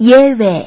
예외